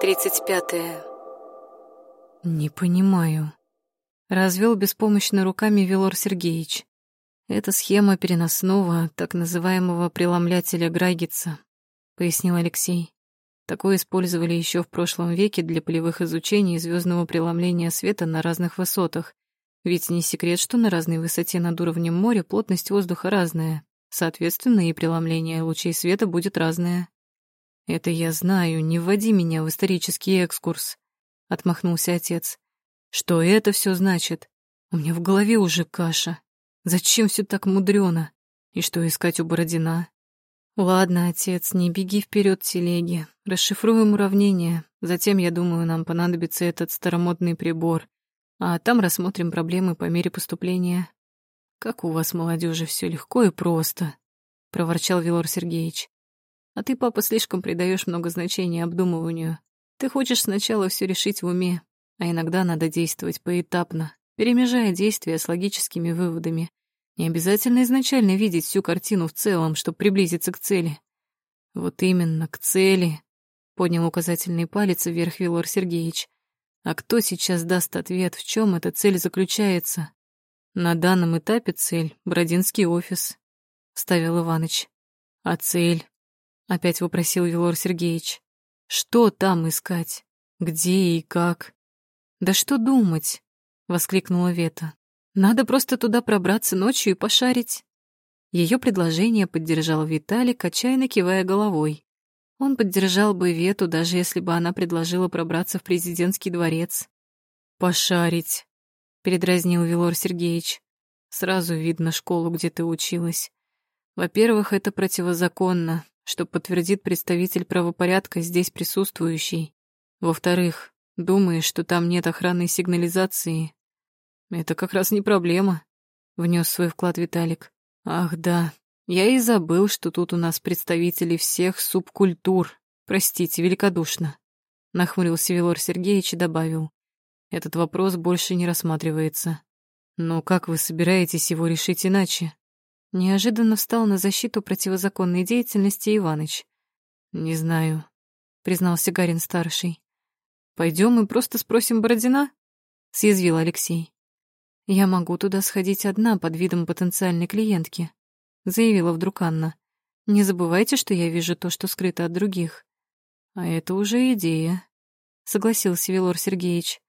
35. Не понимаю. Развел беспомощно руками Велор Сергеевич. Это схема переносного, так называемого преломлятеля Грагица, пояснил Алексей. Такое использовали еще в прошлом веке для полевых изучений звездного преломления света на разных высотах. Ведь не секрет, что на разной высоте над уровнем моря плотность воздуха разная. Соответственно, и преломление лучей света будет разное. «Это я знаю, не вводи меня в исторический экскурс», — отмахнулся отец. «Что это все значит? У меня в голове уже каша. Зачем все так мудрено? И что искать у Бородина?» «Ладно, отец, не беги вперед телеги. Расшифруем уравнение. Затем, я думаю, нам понадобится этот старомодный прибор. А там рассмотрим проблемы по мере поступления». «Как у вас, молодежи, все легко и просто», — проворчал Вилор Сергеевич. А ты, папа, слишком придаешь много значения обдумыванию. Ты хочешь сначала все решить в уме, а иногда надо действовать поэтапно, перемежая действия с логическими выводами. Не обязательно изначально видеть всю картину в целом, чтобы приблизиться к цели. Вот именно, к цели, поднял указательный палец вверх Вилор Сергеевич. А кто сейчас даст ответ, в чем эта цель заключается? На данном этапе цель — Бродинский офис, — ставил Иваныч. А цель Опять вопросил Вилор Сергеевич. Что там искать? Где и как? Да что думать? Воскликнула Вета. Надо просто туда пробраться ночью и пошарить. Ее предложение поддержал Виталик, отчаянно кивая головой. Он поддержал бы Вету, даже если бы она предложила пробраться в президентский дворец. «Пошарить», — передразнил Вилор Сергеевич. «Сразу видно школу, где ты училась. Во-первых, это противозаконно, что подтвердит представитель правопорядка, здесь присутствующий. Во-вторых, думаешь, что там нет охранной сигнализации. Это как раз не проблема, — внес свой вклад Виталик. Ах, да, я и забыл, что тут у нас представители всех субкультур. Простите, великодушно. Нахмурился Велор Сергеевич и добавил. Этот вопрос больше не рассматривается. Но как вы собираетесь его решить иначе? Неожиданно встал на защиту противозаконной деятельности Иваныч. «Не знаю», — признался Гарин-старший. «Пойдем и просто спросим Бородина?» — съязвил Алексей. «Я могу туда сходить одна под видом потенциальной клиентки», — заявила вдруг Анна. «Не забывайте, что я вижу то, что скрыто от других». «А это уже идея», — согласился Велор Сергеевич.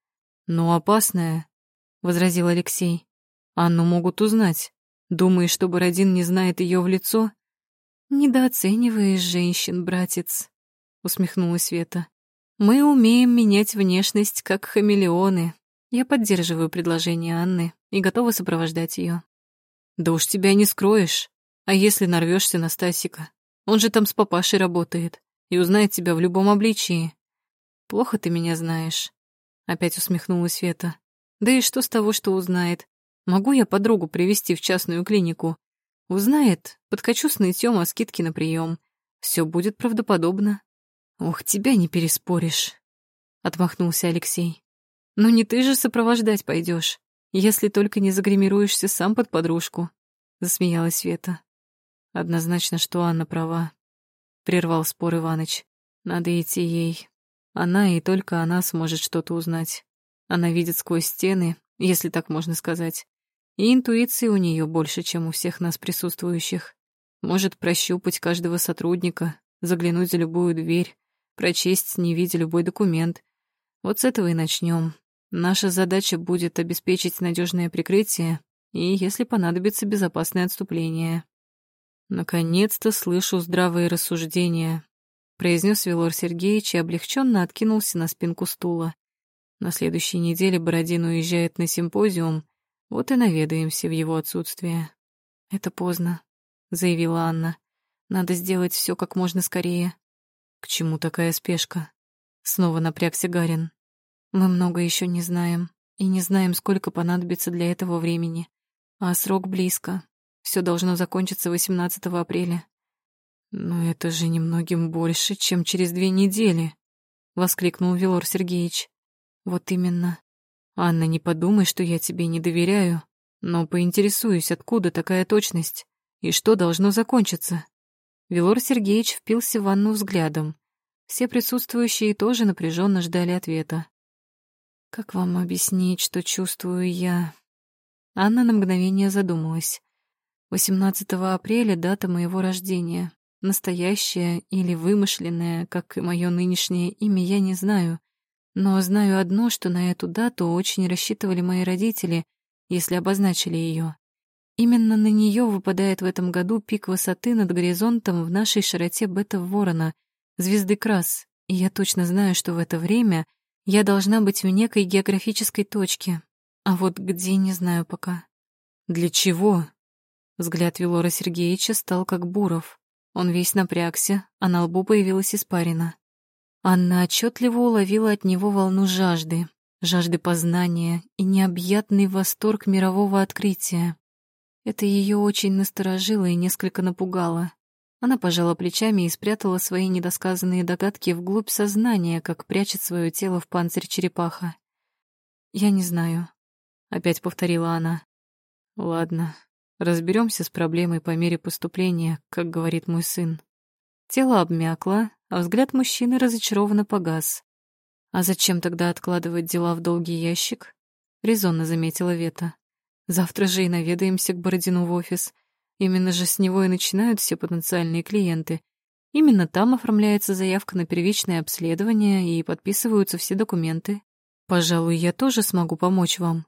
«Но опасная», — возразил Алексей. «Анну могут узнать». Думаешь, что Бородин не знает ее в лицо? Недооцениваешь женщин, братец, усмехнулась Света. Мы умеем менять внешность, как хамелеоны. Я поддерживаю предложение Анны и готова сопровождать ее. Да уж тебя не скроешь. А если нарвешься на Стасика? Он же там с папашей работает и узнает тебя в любом обличии. Плохо ты меня знаешь. Опять усмехнулась Света. Да и что с того, что узнает? Могу я подругу привести в частную клинику? Узнает, подкачу с нытьем о скидке на прием. Все будет правдоподобно. Ох, тебя не переспоришь, отмахнулся Алексей. Но не ты же сопровождать пойдешь, если только не загримируешься сам под подружку, засмеялась Света. Однозначно, что Анна права, прервал спор Иваныч. Надо идти ей. Она и только она сможет что-то узнать. Она видит сквозь стены, если так можно сказать. И интуиции у нее больше, чем у всех нас присутствующих. Может прощупать каждого сотрудника, заглянуть за любую дверь, прочесть, не видя любой документ. Вот с этого и начнем. Наша задача будет обеспечить надежное прикрытие и, если понадобится, безопасное отступление. Наконец-то слышу здравые рассуждения, произнес Велор Сергеевич и облегченно откинулся на спинку стула. На следующей неделе Бородин уезжает на симпозиум, вот и наведаемся в его отсутствие. Это поздно, заявила Анна. Надо сделать все как можно скорее. К чему такая спешка? Снова напрягся Гарин. Мы много еще не знаем, и не знаем, сколько понадобится для этого времени. А срок близко. Все должно закончиться 18 апреля. Но это же немногим больше, чем через две недели, воскликнул Вилор Сергеевич. Вот именно. «Анна, не подумай, что я тебе не доверяю, но поинтересуюсь, откуда такая точность и что должно закончиться». Велор Сергеевич впился в Анну взглядом. Все присутствующие тоже напряженно ждали ответа. «Как вам объяснить, что чувствую я?» Анна на мгновение задумалась. 18 апреля — дата моего рождения. Настоящее или вымышленное, как и мое нынешнее имя, я не знаю. Но знаю одно, что на эту дату очень рассчитывали мои родители, если обозначили ее. Именно на нее выпадает в этом году пик высоты над горизонтом в нашей широте бета-ворона, звезды Крас, и я точно знаю, что в это время я должна быть в некой географической точке, а вот где — не знаю пока. «Для чего?» Взгляд Вилора Сергеевича стал как Буров. Он весь напрягся, а на лбу появилась испарина. Анна отчетливо уловила от него волну жажды, жажды познания и необъятный восторг мирового открытия. Это ее очень насторожило и несколько напугало. Она пожала плечами и спрятала свои недосказанные догадки вглубь сознания, как прячет свое тело в панцирь черепаха. «Я не знаю», — опять повторила она. «Ладно, Разберемся с проблемой по мере поступления, как говорит мой сын. Тело обмякло, а взгляд мужчины разочарованно погас. А зачем тогда откладывать дела в долгий ящик? Резонно заметила Вета. Завтра же и наведаемся к Бородину в офис. Именно же с него и начинают все потенциальные клиенты. Именно там оформляется заявка на первичное обследование и подписываются все документы. Пожалуй, я тоже смогу помочь вам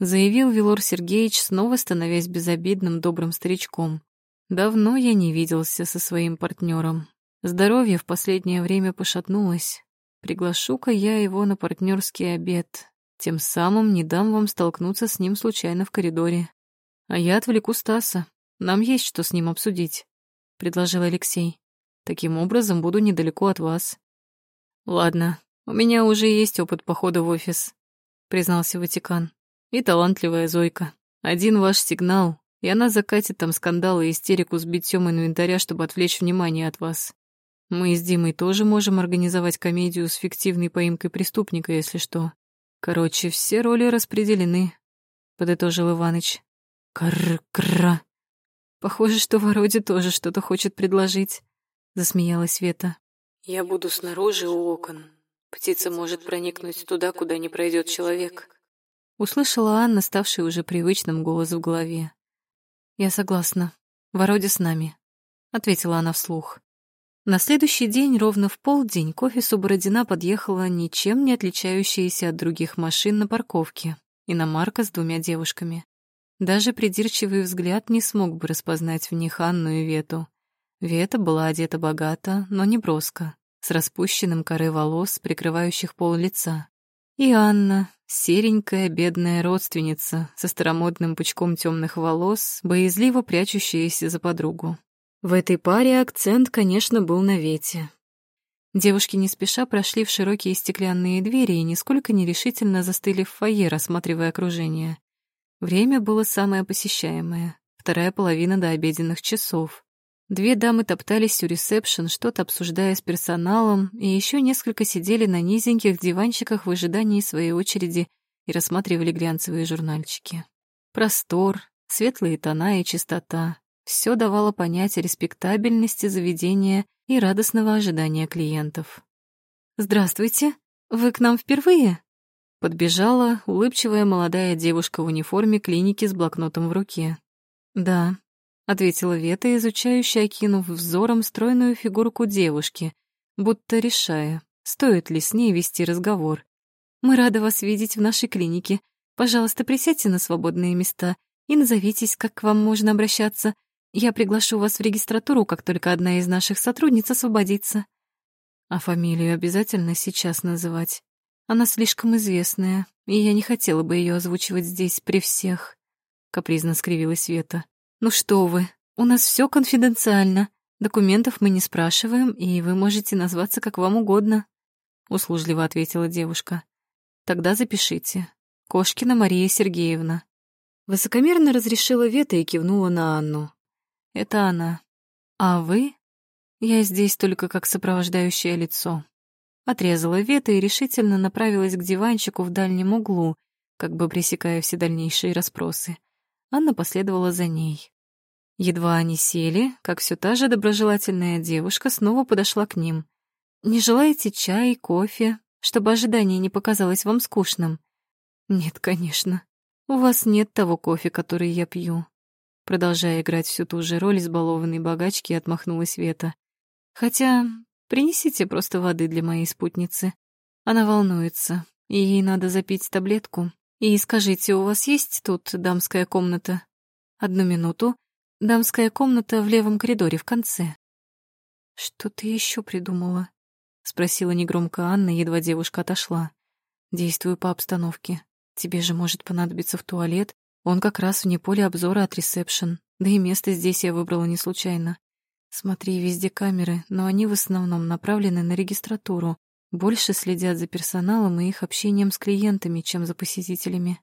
заявил Вилор Сергеевич, снова становясь безобидным добрым старичком. Давно я не виделся со своим партнером. Здоровье в последнее время пошатнулось. Приглашу-ка я его на партнерский обед. Тем самым не дам вам столкнуться с ним случайно в коридоре. А я отвлеку Стаса. Нам есть что с ним обсудить, — предложил Алексей. Таким образом, буду недалеко от вас. Ладно, у меня уже есть опыт похода в офис, — признался Ватикан. И талантливая Зойка. Один ваш сигнал, и она закатит там скандал и истерику с битьем инвентаря, чтобы отвлечь внимание от вас. Мы с Димой тоже можем организовать комедию с фиктивной поимкой преступника, если что. Короче, все роли распределены, — подытожил Иваныч. Кр-кра. Похоже, что Вороде тоже что-то хочет предложить, — засмеялась Вета. Я буду снаружи у окон. Птица может проникнуть туда, куда не пройдет человек. Услышала Анна, ставшая уже привычным голос в голове. «Я согласна. Вородя с нами», — ответила она вслух. На следующий день, ровно в полдень, к офису Бородина подъехала ничем не отличающаяся от других машин на парковке, иномарка с двумя девушками. Даже придирчивый взгляд не смог бы распознать в них Анну и Вету. Вета была одета богато, но не броско, с распущенным коры волос, прикрывающих пол лица. И Анна, серенькая бедная родственница со старомодным пучком темных волос, боязливо прячущаяся за подругу. В этой паре акцент, конечно, был на вете. Девушки не спеша прошли в широкие стеклянные двери и нисколько нерешительно застыли в фойе, рассматривая окружение. Время было самое посещаемое, вторая половина до обеденных часов. Две дамы топтались у ресепшн, что-то обсуждая с персоналом, и еще несколько сидели на низеньких диванчиках в ожидании своей очереди и рассматривали глянцевые журнальчики. Простор, светлые тона и чистота — все давало понять респектабельности заведения и радостного ожидания клиентов. «Здравствуйте! Вы к нам впервые?» Подбежала улыбчивая молодая девушка в униформе клиники с блокнотом в руке. «Да, — ответила Вета, изучающая, окинув взором стройную фигурку девушки, будто решая, стоит ли с ней вести разговор. «Мы рады вас видеть в нашей клинике. Пожалуйста, присядьте на свободные места и назовитесь, как к вам можно обращаться. Я приглашу вас в регистратуру, как только одна из наших сотрудниц освободится». «А фамилию обязательно сейчас называть? Она слишком известная, и я не хотела бы ее озвучивать здесь при всех», — капризно скривилась Вета. «Ну что вы, у нас все конфиденциально. Документов мы не спрашиваем, и вы можете назваться как вам угодно», — услужливо ответила девушка. «Тогда запишите. Кошкина Мария Сергеевна». Высокомерно разрешила Вета и кивнула на Анну. «Это она. А вы?» «Я здесь только как сопровождающее лицо». Отрезала Вета и решительно направилась к диванчику в дальнем углу, как бы пресекая все дальнейшие расспросы. Анна последовала за ней. Едва они сели, как все та же доброжелательная девушка снова подошла к ним. Не желаете чай, кофе, чтобы ожидание не показалось вам скучным? Нет, конечно. У вас нет того кофе, который я пью. Продолжая играть всю ту же роль избалованной богачки, отмахнулась Вета. Хотя принесите просто воды для моей спутницы. Она волнуется, и ей надо запить таблетку. И скажите, у вас есть тут дамская комната? Одну минуту. Дамская комната в левом коридоре в конце. Что ты еще придумала? Спросила негромко Анна, едва девушка отошла. Действую по обстановке. Тебе же может понадобиться в туалет. Он как раз вне поля обзора от ресепшн. Да и место здесь я выбрала не случайно. Смотри, везде камеры, но они в основном направлены на регистратуру. Больше следят за персоналом и их общением с клиентами, чем за посетителями.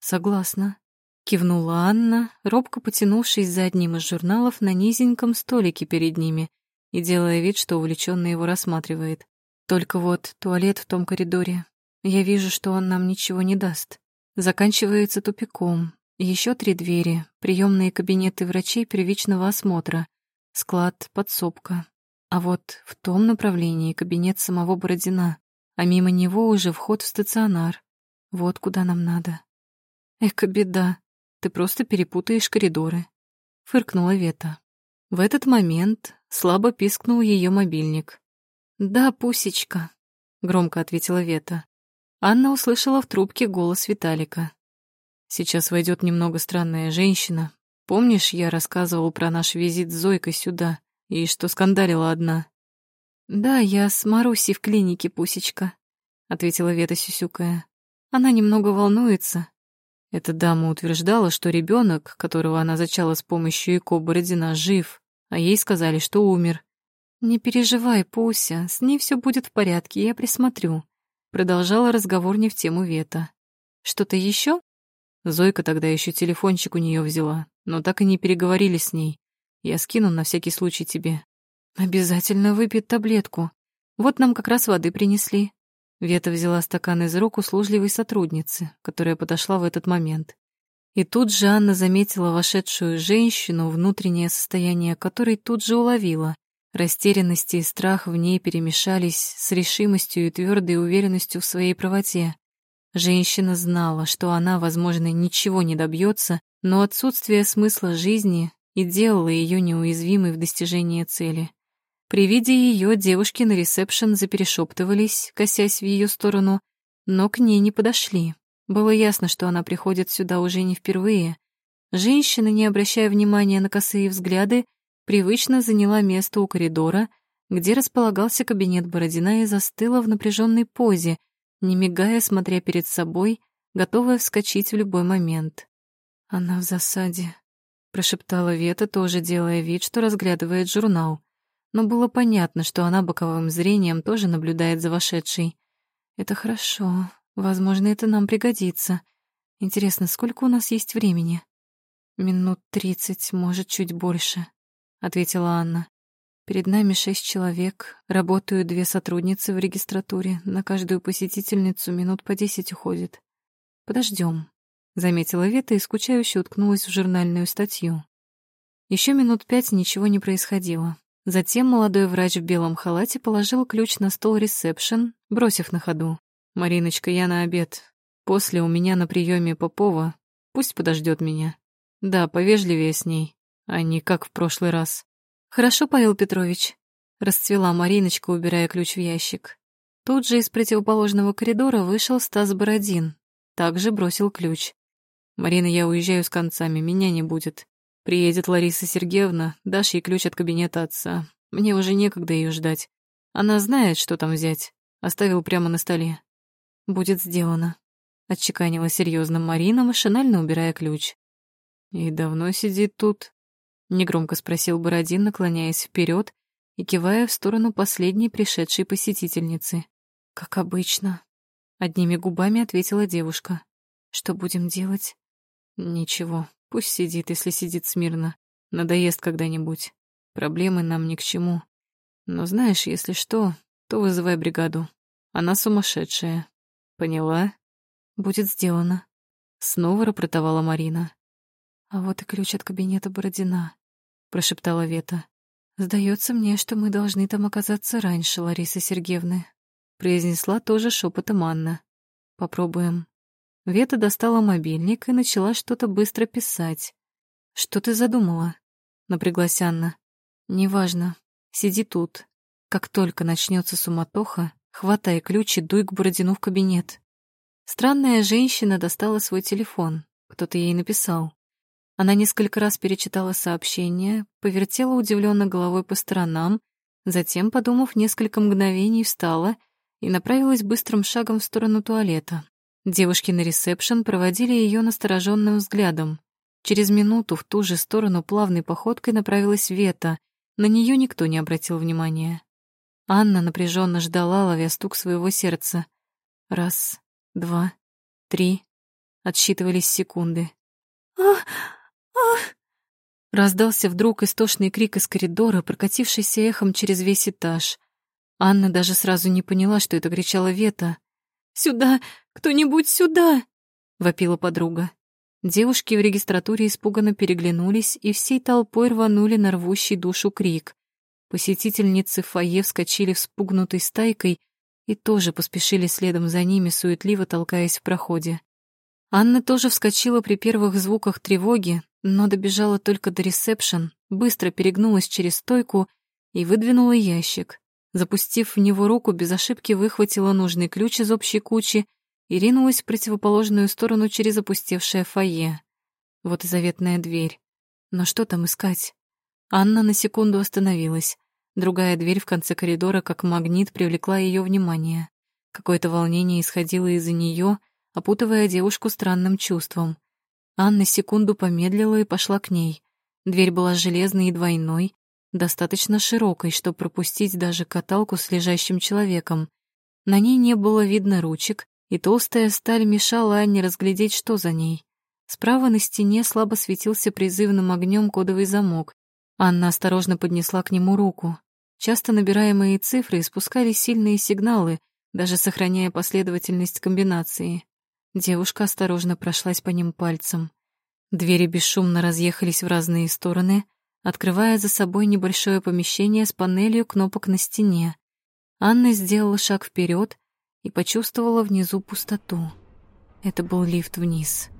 Согласна. Кивнула Анна, робко потянувшись за одним из журналов на низеньком столике перед ними и делая вид, что увлеченно его рассматривает. Только вот туалет в том коридоре. Я вижу, что он нам ничего не даст. Заканчивается тупиком. Еще три двери, приемные кабинеты врачей первичного осмотра, склад, подсобка. А вот в том направлении кабинет самого Бородина, а мимо него уже вход в стационар. Вот куда нам надо. Эка беда, ты просто перепутаешь коридоры. Фыркнула Вета. В этот момент слабо пискнул ее мобильник. «Да, пусечка», — громко ответила Вета. Анна услышала в трубке голос Виталика. «Сейчас войдет немного странная женщина. Помнишь, я рассказывал про наш визит с Зойкой сюда и что скандалила одна?» «Да, я с Марусей в клинике, пусечка», — ответила Вета сюсюкая. «Она немного волнуется». Эта дама утверждала, что ребенок, которого она зачала с помощью ЭКО Бородина, жив, а ей сказали, что умер. «Не переживай, Пуся, с ней все будет в порядке, я присмотрю», продолжала разговор не в тему Вета. «Что-то еще? Зойка тогда еще телефончик у нее взяла, но так и не переговорили с ней. Я скину на всякий случай тебе. Обязательно выпьет таблетку. Вот нам как раз воды принесли. Вета взяла стакан из рук услужливой сотрудницы, которая подошла в этот момент. И тут же Анна заметила вошедшую женщину, внутреннее состояние которой тут же уловила. Растерянность и страх в ней перемешались с решимостью и твердой уверенностью в своей правоте. Женщина знала, что она, возможно, ничего не добьется, но отсутствие смысла жизни и делало ее неуязвимой в достижении цели. При виде ее девушки на ресепшн заперешептывались, косясь в ее сторону, но к ней не подошли. Было ясно, что она приходит сюда уже не впервые. Женщина, не обращая внимания на косые взгляды, привычно заняла место у коридора, где располагался кабинет Бородина и застыла в напряженной позе, не мигая, смотря перед собой, готовая вскочить в любой момент. «Она в засаде», — прошептала Вета, тоже делая вид, что разглядывает журнал. Но было понятно, что она боковым зрением тоже наблюдает за вошедшей. «Это хорошо. Возможно, это нам пригодится. Интересно, сколько у нас есть времени? Минут тридцать, может, чуть больше, ответила Анна. Перед нами шесть человек, работают две сотрудницы в регистратуре, на каждую посетительницу минут по десять уходит. Подождем, заметила Вета и скучающе уткнулась в журнальную статью. Еще минут пять ничего не происходило. Затем молодой врач в белом халате положил ключ на стол ресепшн, бросив на ходу. «Мариночка, я на обед. После у меня на приеме Попова. Пусть подождет меня. Да, повежливее с ней, а не как в прошлый раз». «Хорошо, Павел Петрович», — расцвела Мариночка, убирая ключ в ящик. Тут же из противоположного коридора вышел Стас Бородин. Также бросил ключ. «Марина, я уезжаю с концами, меня не будет. Приедет Лариса Сергеевна, дашь ей ключ от кабинета отца. Мне уже некогда ее ждать. Она знает, что там взять. Оставил прямо на столе. «Будет сделано», — отчеканила серьезно Марина, машинально убирая ключ. «И давно сидит тут?» — негромко спросил Бородин, наклоняясь вперед и кивая в сторону последней пришедшей посетительницы. «Как обычно», — одними губами ответила девушка. «Что будем делать?» «Ничего, пусть сидит, если сидит смирно. Надоест когда-нибудь. Проблемы нам ни к чему. Но знаешь, если что, то вызывай бригаду. Она сумасшедшая. Поняла? Будет сделано. Снова рапортовала Марина. А вот и ключ от кабинета Бородина, прошептала Вета. Сдается мне, что мы должны там оказаться раньше, Лариса Сергеевна, произнесла тоже шепотом Анна. Попробуем. Вета достала мобильник и начала что-то быстро писать. Что ты задумала? напряглась Анна. Неважно. Сиди тут. Как только начнется суматоха, хватай ключ и дуй к Бородину в кабинет. Странная женщина достала свой телефон. Кто-то ей написал. Она несколько раз перечитала сообщение, повертела удивленно головой по сторонам, затем, подумав несколько мгновений, встала и направилась быстрым шагом в сторону туалета. Девушки на ресепшн проводили ее настороженным взглядом. Через минуту в ту же сторону плавной походкой направилась Вета. На нее никто не обратил внимания. Анна напряженно ждала, ловя стук своего сердца. Раз, два, три. Отсчитывались секунды. «Ах! Ах!» Раздался вдруг истошный крик из коридора, прокатившийся эхом через весь этаж. Анна даже сразу не поняла, что это кричала Вета. «Сюда! Кто-нибудь сюда!» — вопила подруга. Девушки в регистратуре испуганно переглянулись и всей толпой рванули на рвущий душу крик. Посетительницы фойе вскочили вспугнутой стайкой и тоже поспешили следом за ними, суетливо толкаясь в проходе. Анна тоже вскочила при первых звуках тревоги, но добежала только до ресепшн, быстро перегнулась через стойку и выдвинула ящик. Запустив в него руку, без ошибки выхватила нужный ключ из общей кучи и ринулась в противоположную сторону через опустевшее фойе. Вот и заветная дверь. Но что там искать? Анна на секунду остановилась. Другая дверь в конце коридора, как магнит, привлекла ее внимание. Какое-то волнение исходило из-за нее, опутывая девушку странным чувством. Анна секунду помедлила и пошла к ней. Дверь была железной и двойной, достаточно широкой, чтобы пропустить даже каталку с лежащим человеком. На ней не было видно ручек, и толстая сталь мешала Анне разглядеть, что за ней. Справа на стене слабо светился призывным огнем кодовый замок. Анна осторожно поднесла к нему руку. Часто набираемые цифры испускали сильные сигналы, даже сохраняя последовательность комбинации. Девушка осторожно прошлась по ним пальцем. Двери бесшумно разъехались в разные стороны, открывая за собой небольшое помещение с панелью кнопок на стене. Анна сделала шаг вперед и почувствовала внизу пустоту. Это был лифт вниз.